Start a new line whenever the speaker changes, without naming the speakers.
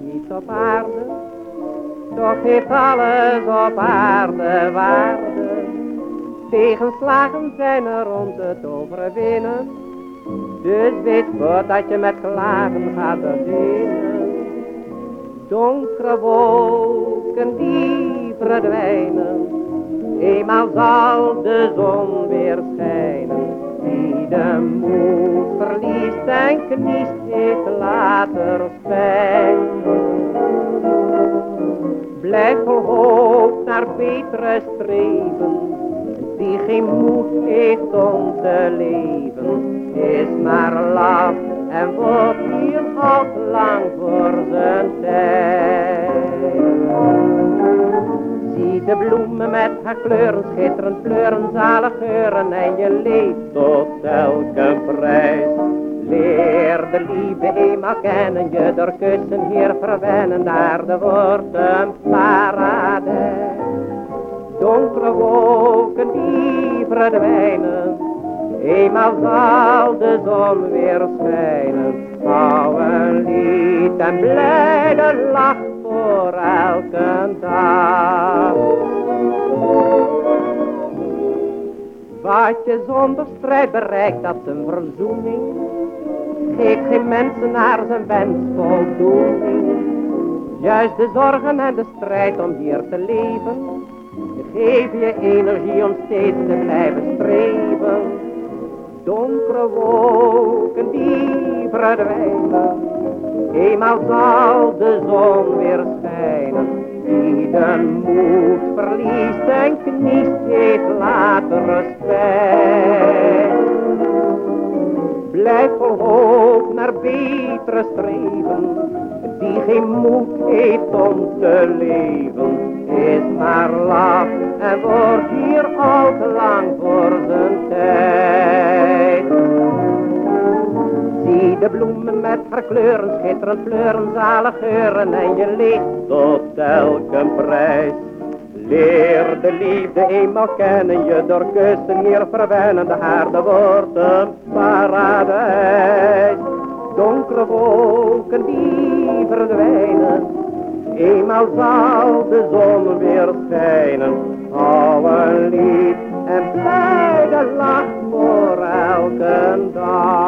niets op aarde, toch heeft alles op aarde waarde. Tegenslagen zijn er om het overwinnen, dus weet voordat je met klagen gaat beginnen. Donkere wolken die verdwijnen, eenmaal zal de zon weer schijnen. Wie de moed verliest en kniest, heeft later spijt. Blijf vol hoop naar betere streven, die geen moed heeft om te leven, is maar laf en wordt hier al lang voor zijn tijd. De bloemen met haar kleuren, schitterend fleuren, zalig geuren en je leeft tot elke prijs. Leer de liefde eenmaal kennen, je door kussen hier verwennen, daar de wordt een paradijs. Donkere wolken die verdwijnen, eenmaal zal de zon weer schijnen. Hou een lied en blijde lach voor elke dag. Je zonder strijd bereikt, dat een verzoening. Geef geen mensen naar zijn wens voldoening. Juist de zorgen en de strijd om hier te leven. Geef je energie om steeds te blijven streven. Donkere wolken die verdwijnen. Eenmaal zal de zon weer schijnen. Wie de moed verliest en kniest, Blijf vol hoop naar betere streven. Die geen moed heeft om te leven, is maar laf en wordt hier al te lang voor zijn tijd. Zie de bloemen met haar kleuren, schitterend fleuren, zalig geuren en je leeft tot elke prijs. Leer de liefde eenmaal kennen, je door kussen hier verwennen, de aarde wordt een paradijs. Donkere wolken die verdwijnen, eenmaal zal de zon weer schijnen. Hou een lied en blijde lach voor elke dag.